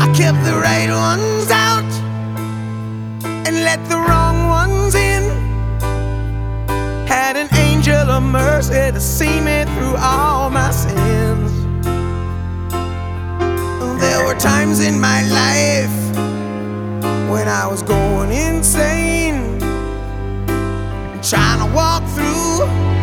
I kept the right ones out and let the wrong ones in. Had an angel of mercy to see me through all my sins. There were times in my life when I was going insane, trying to walk through